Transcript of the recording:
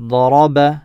ضرب